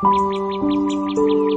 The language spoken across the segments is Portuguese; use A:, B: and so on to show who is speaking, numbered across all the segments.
A: Música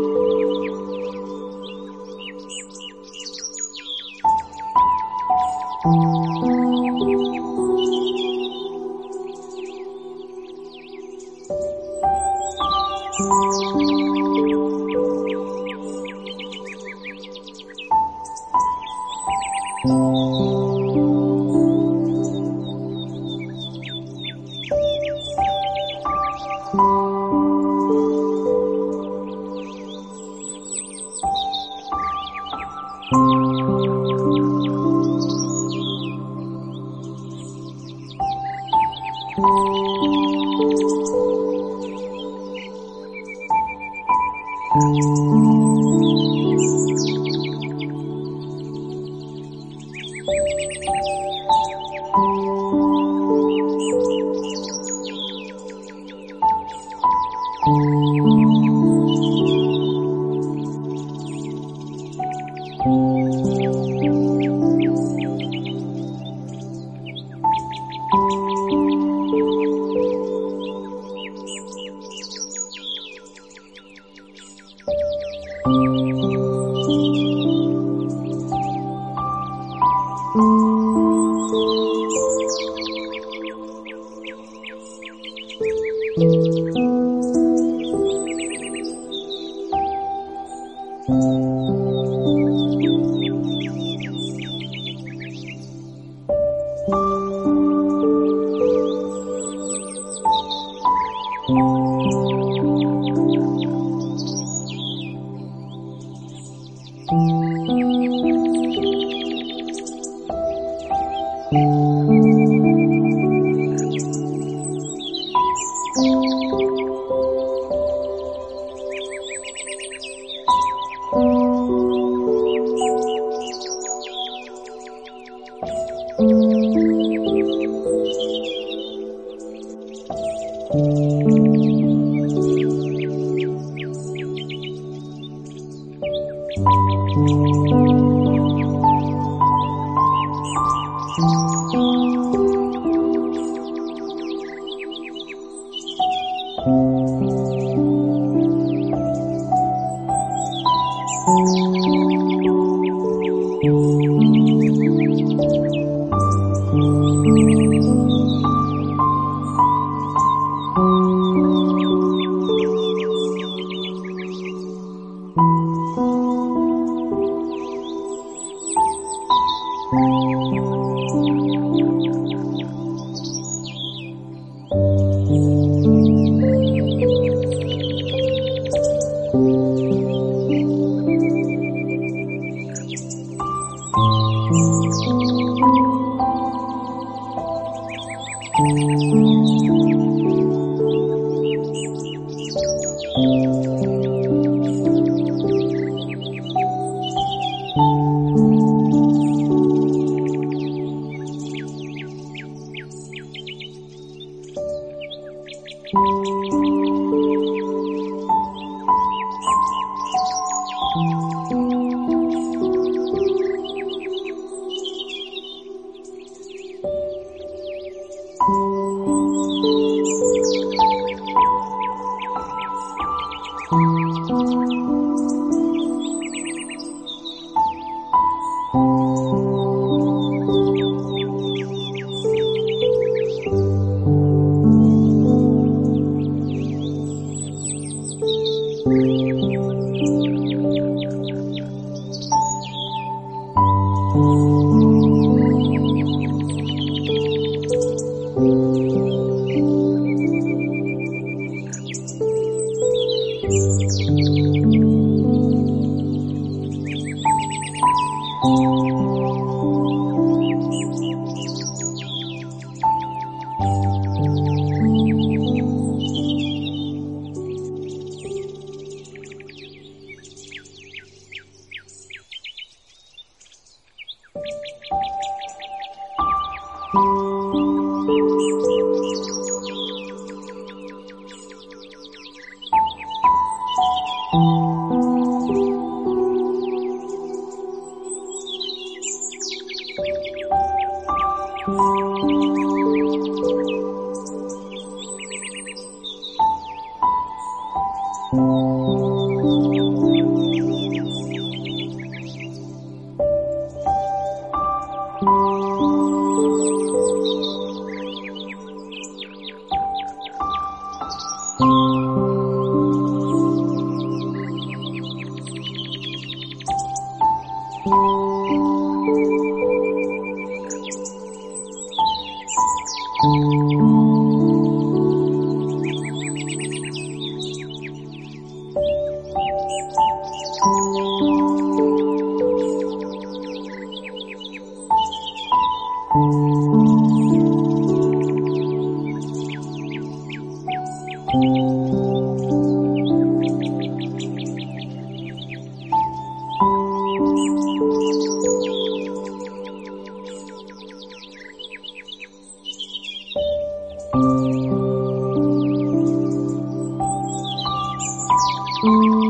A: Thank mm. you.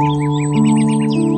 A: Música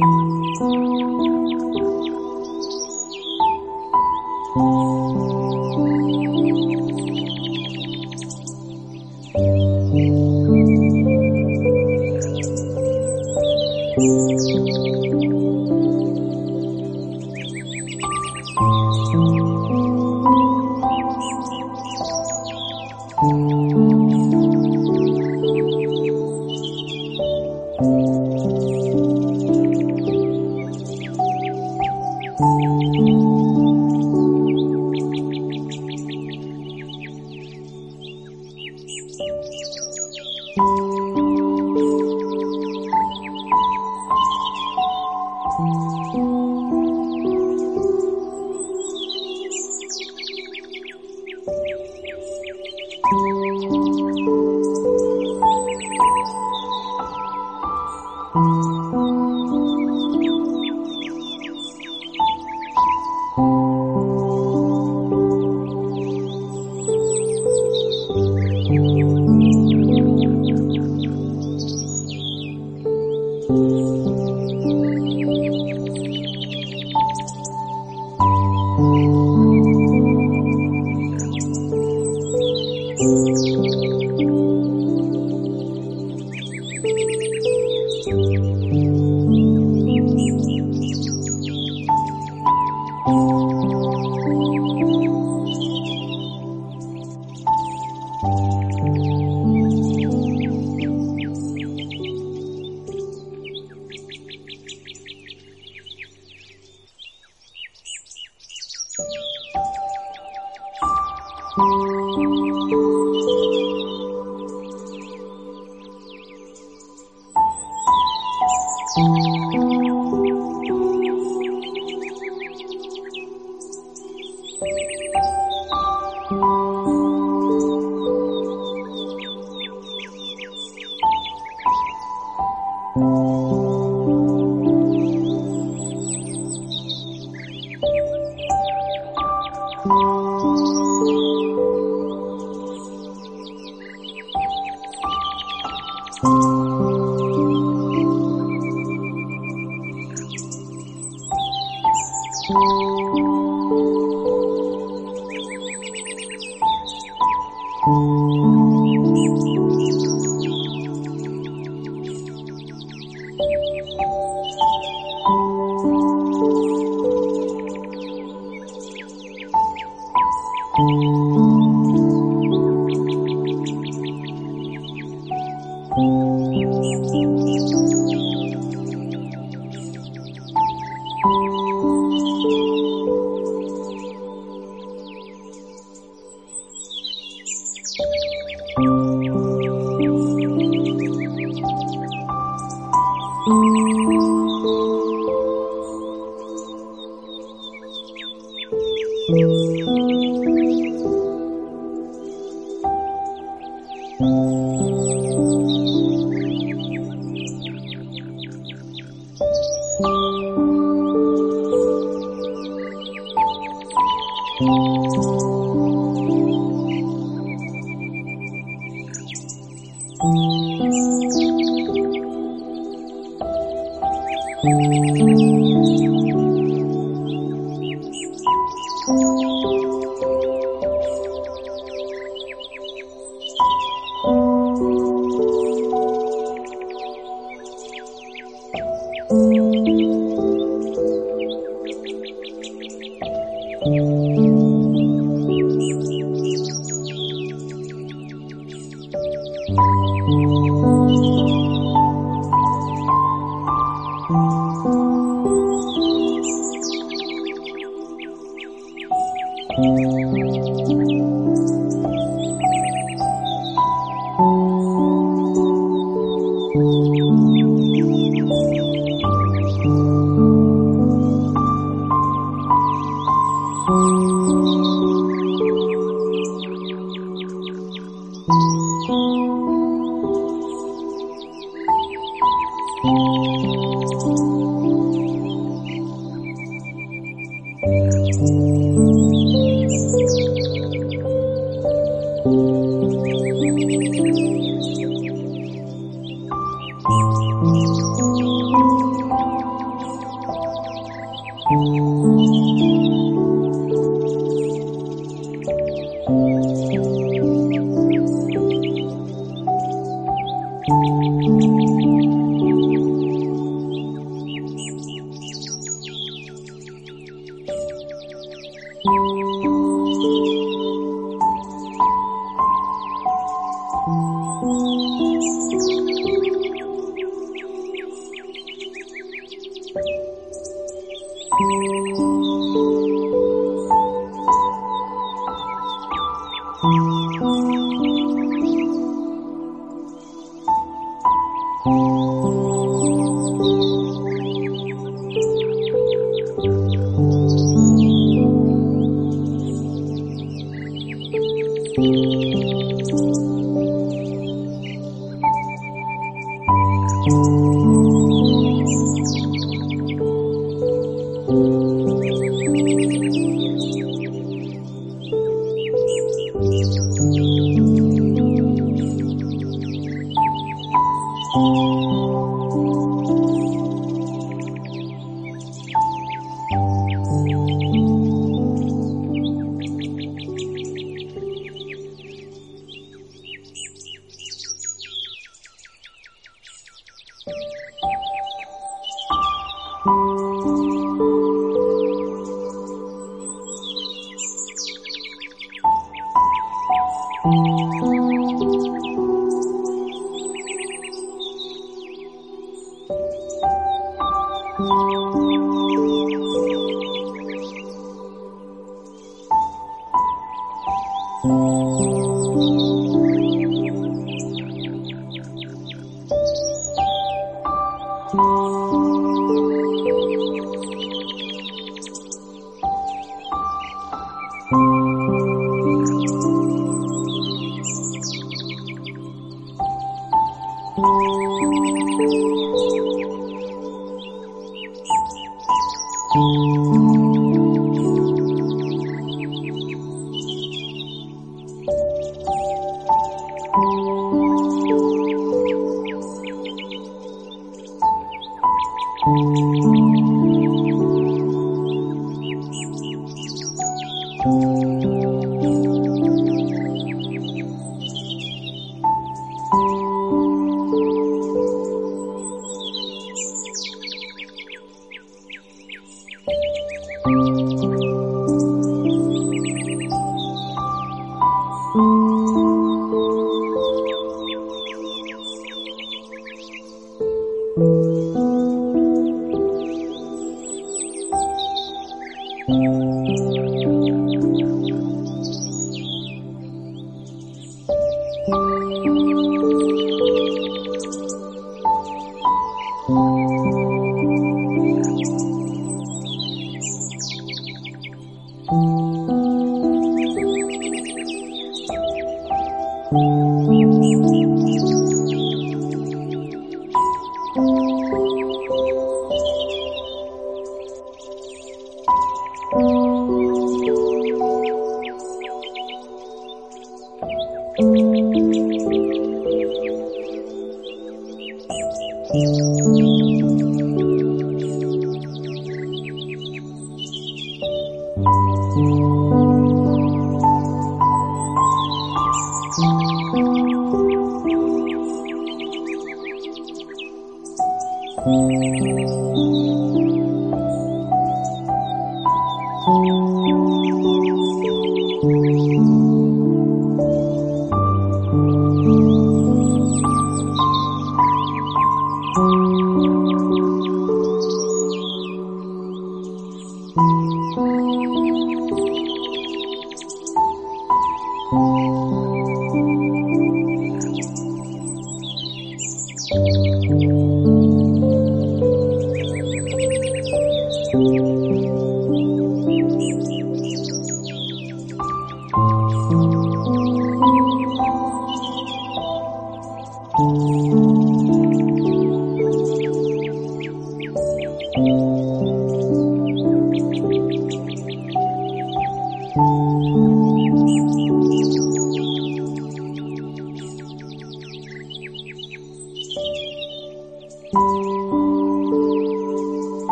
A: you.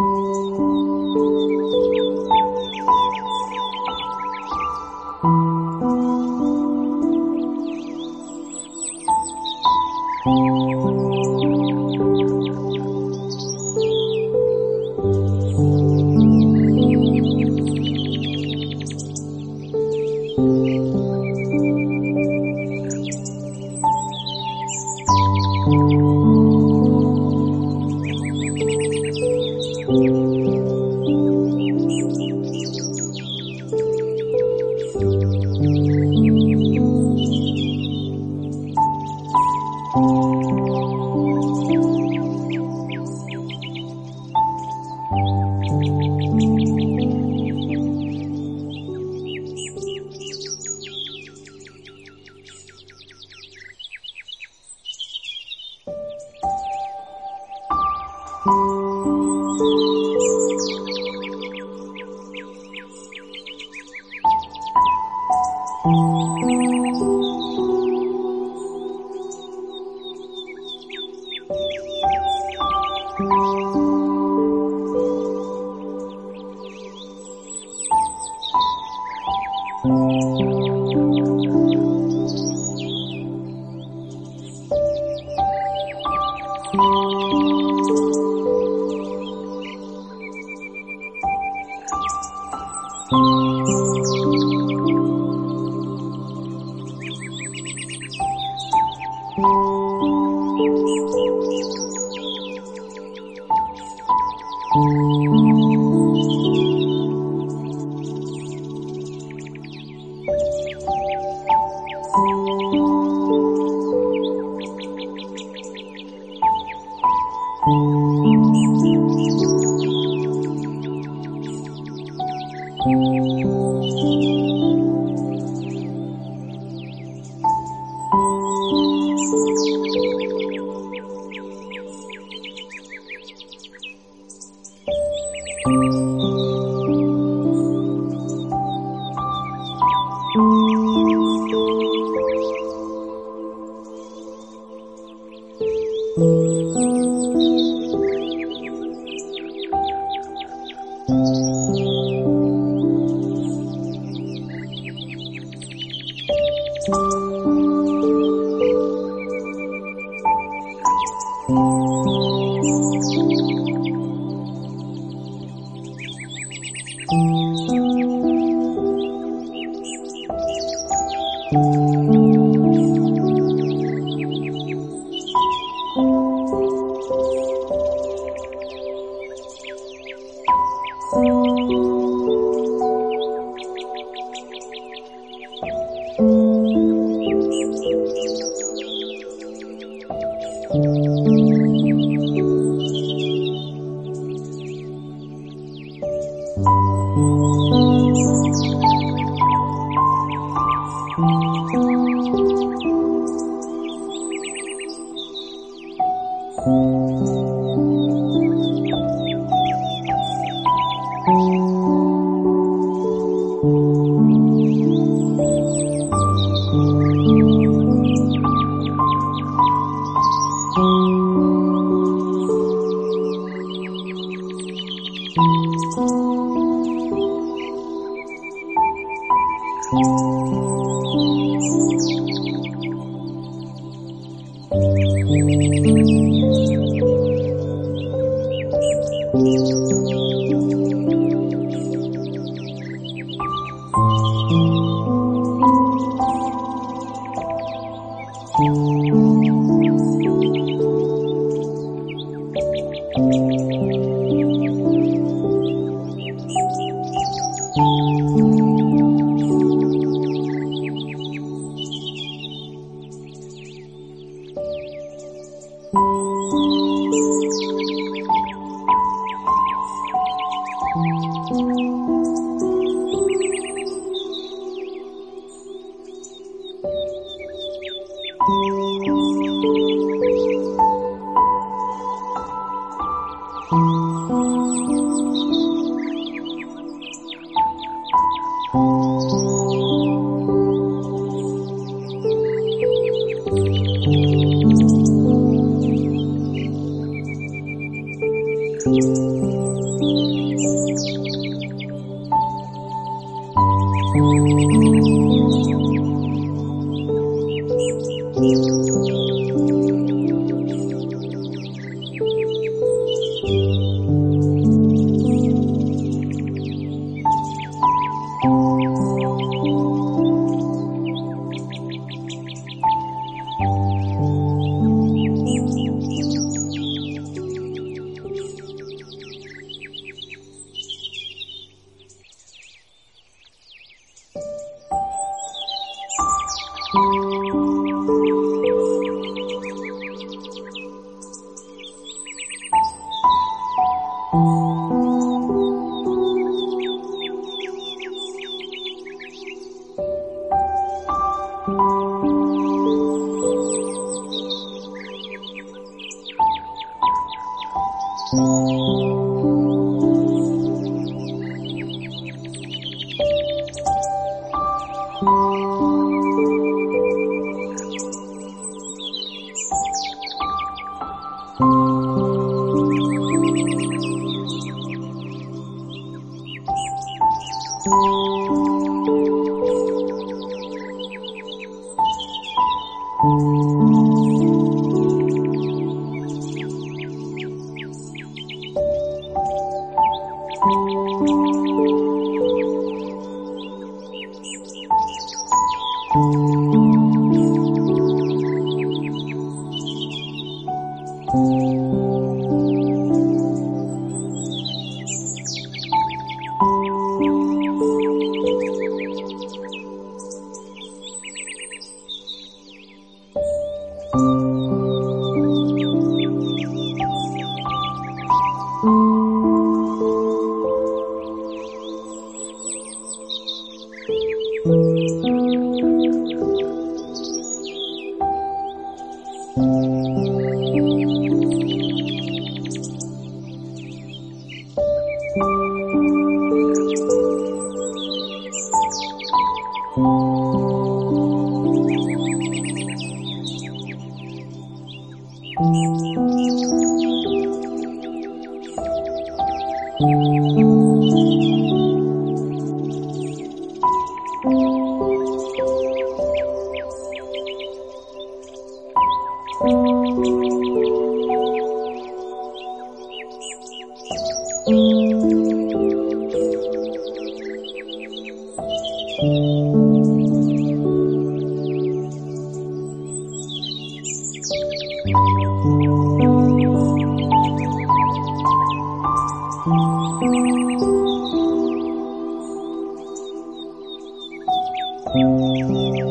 A: Thank you. 嗯。Música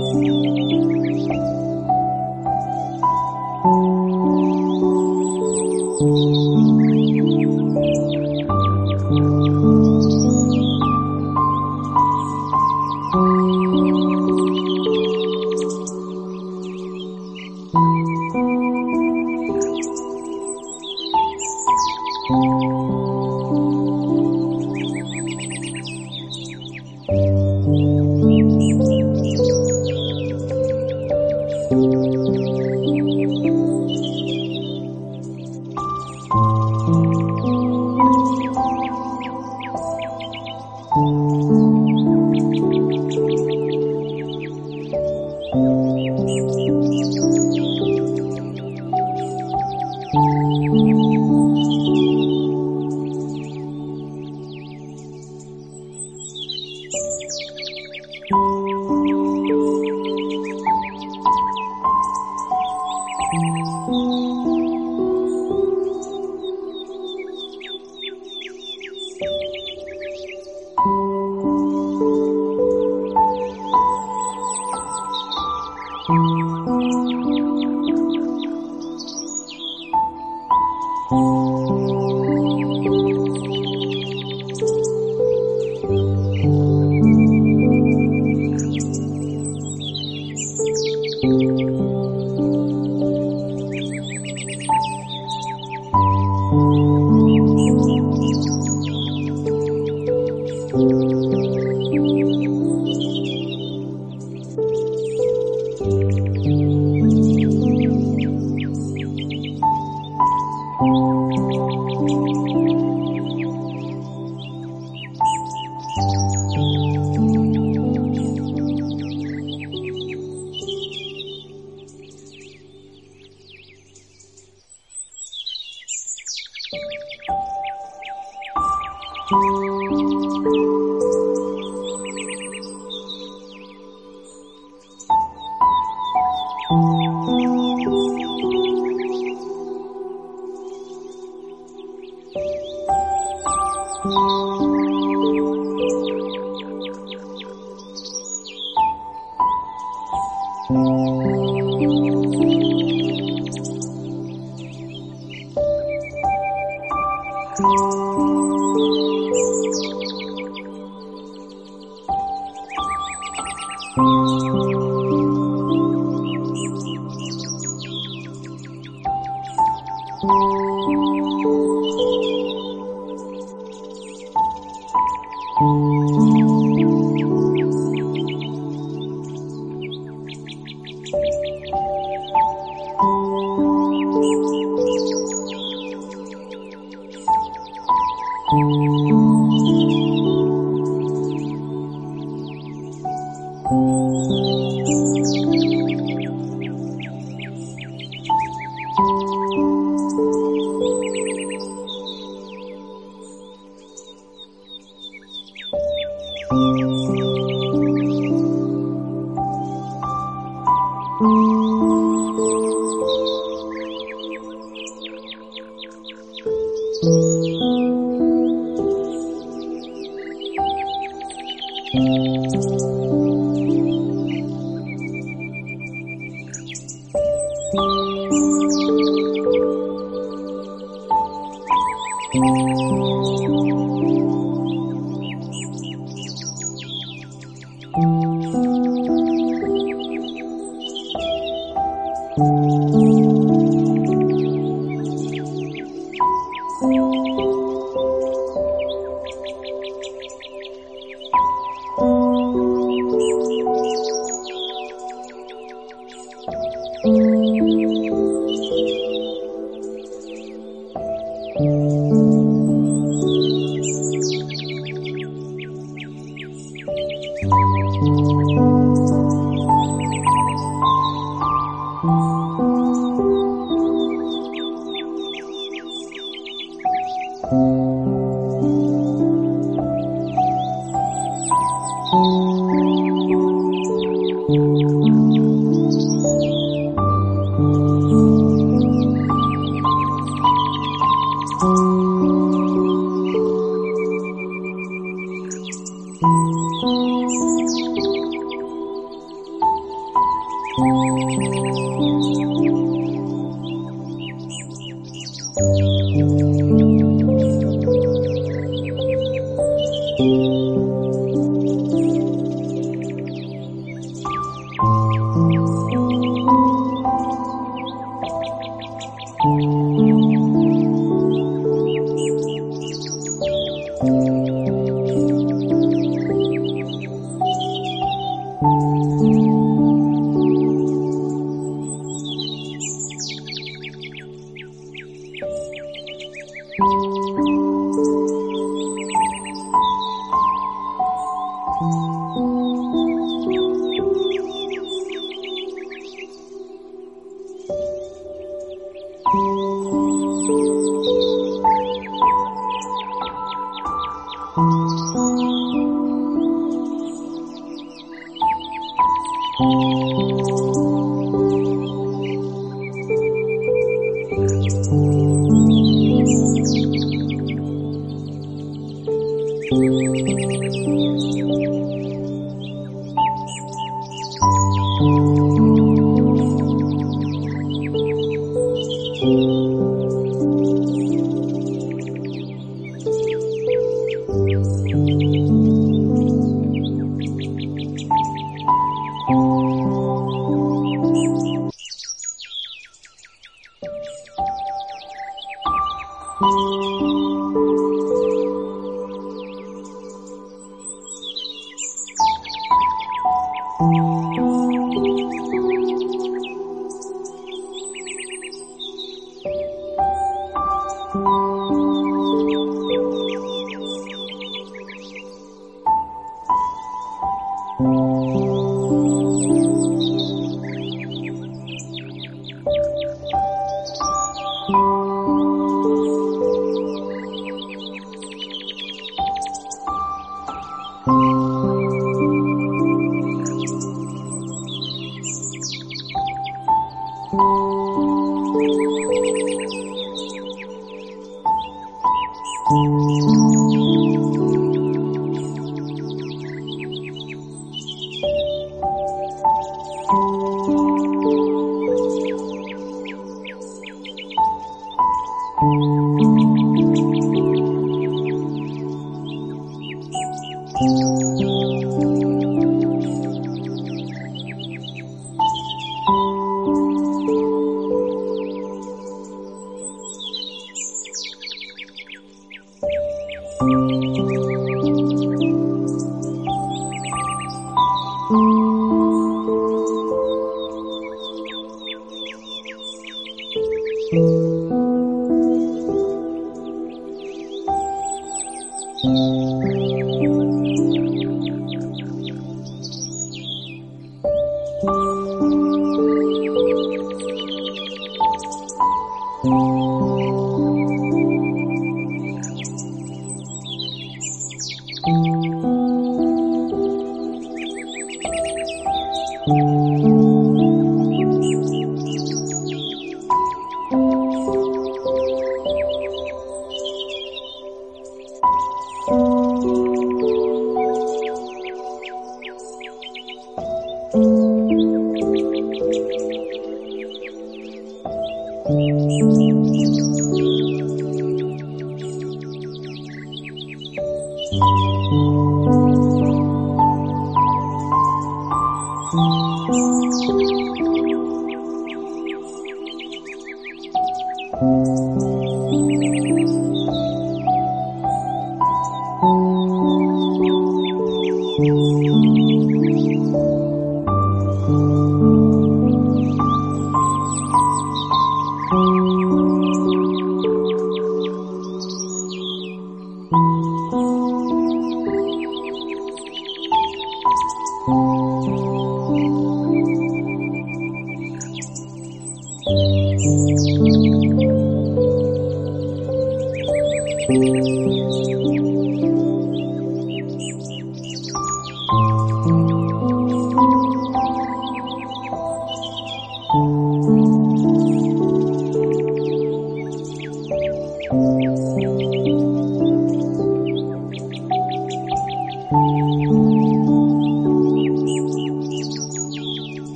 A: Thank you.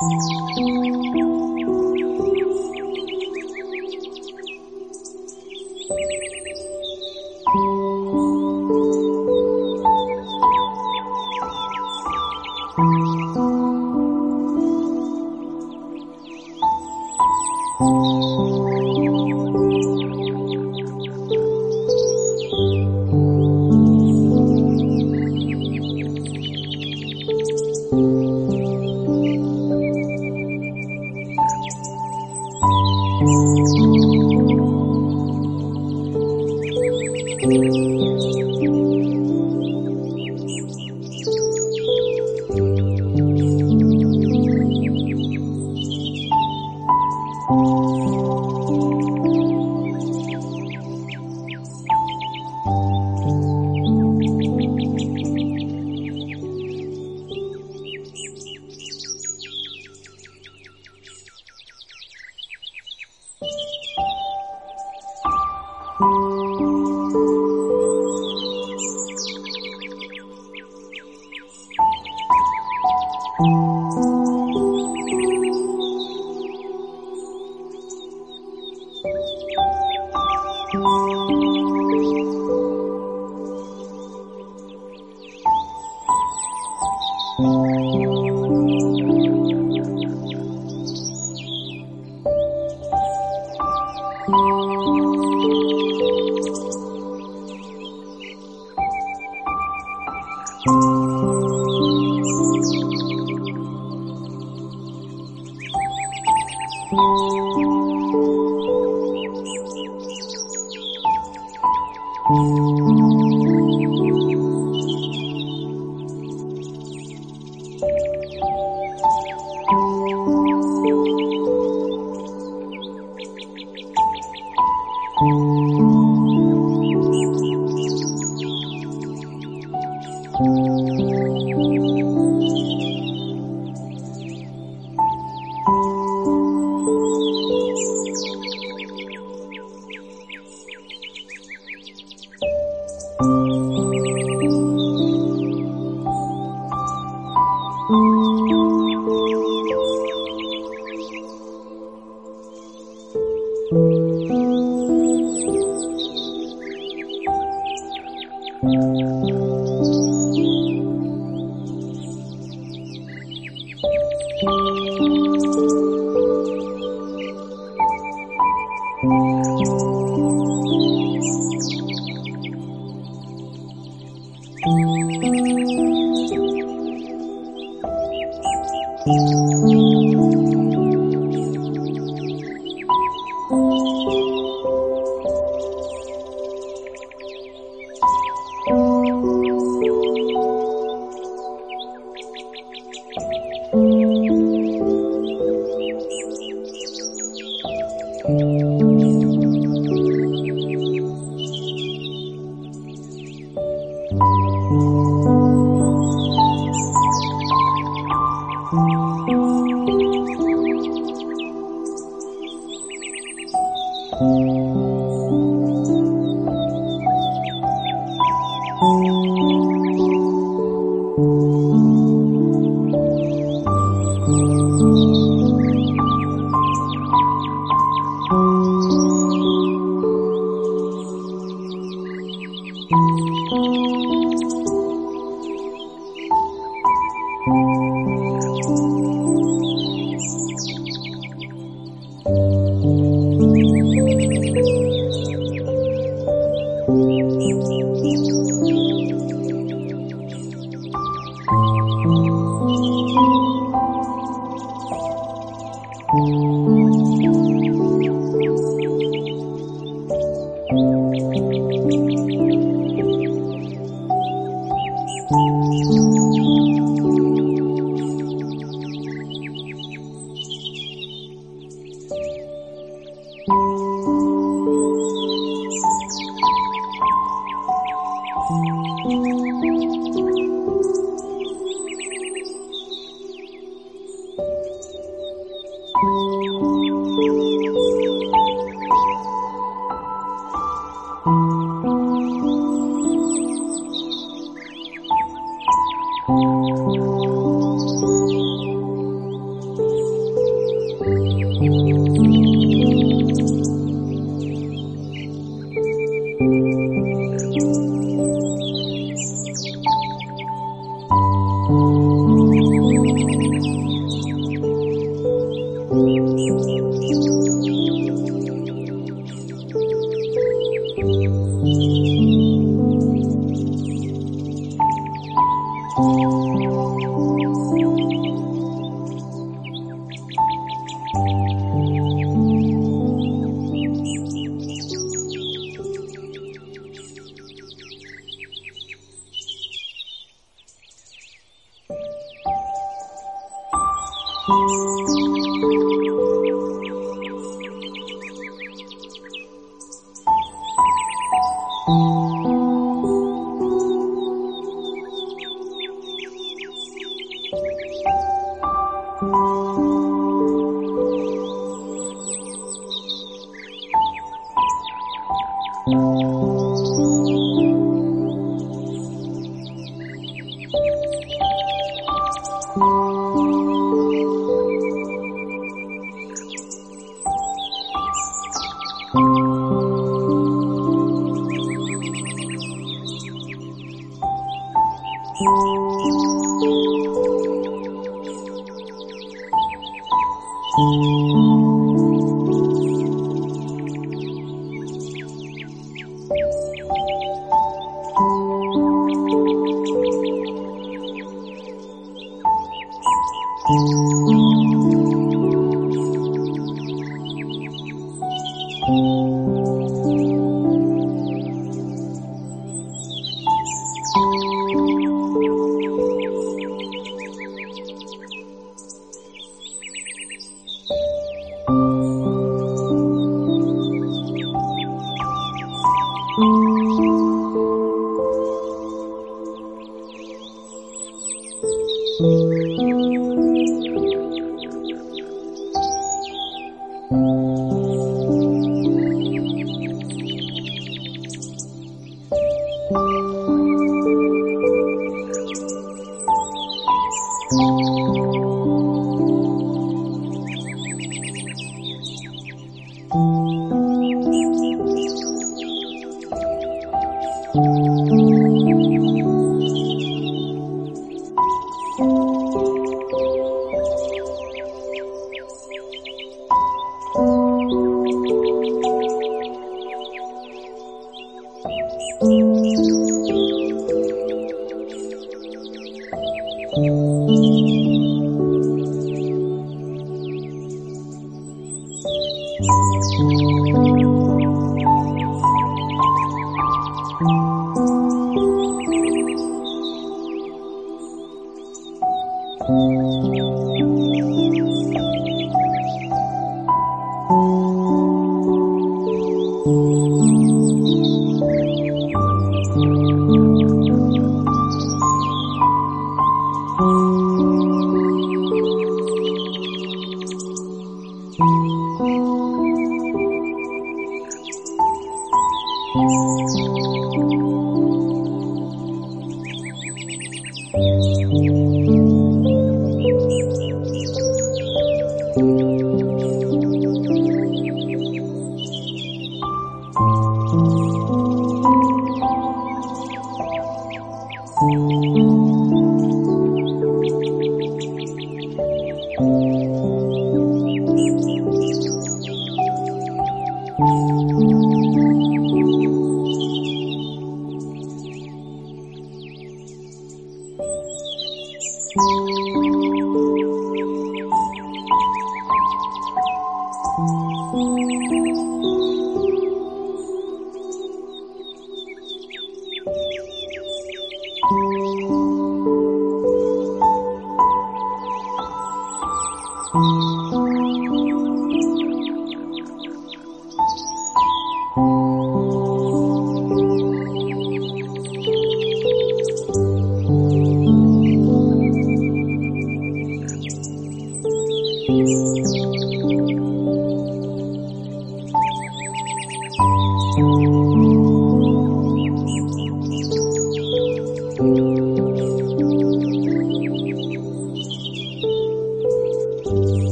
A: Thank you.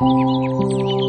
A: Música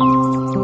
A: Música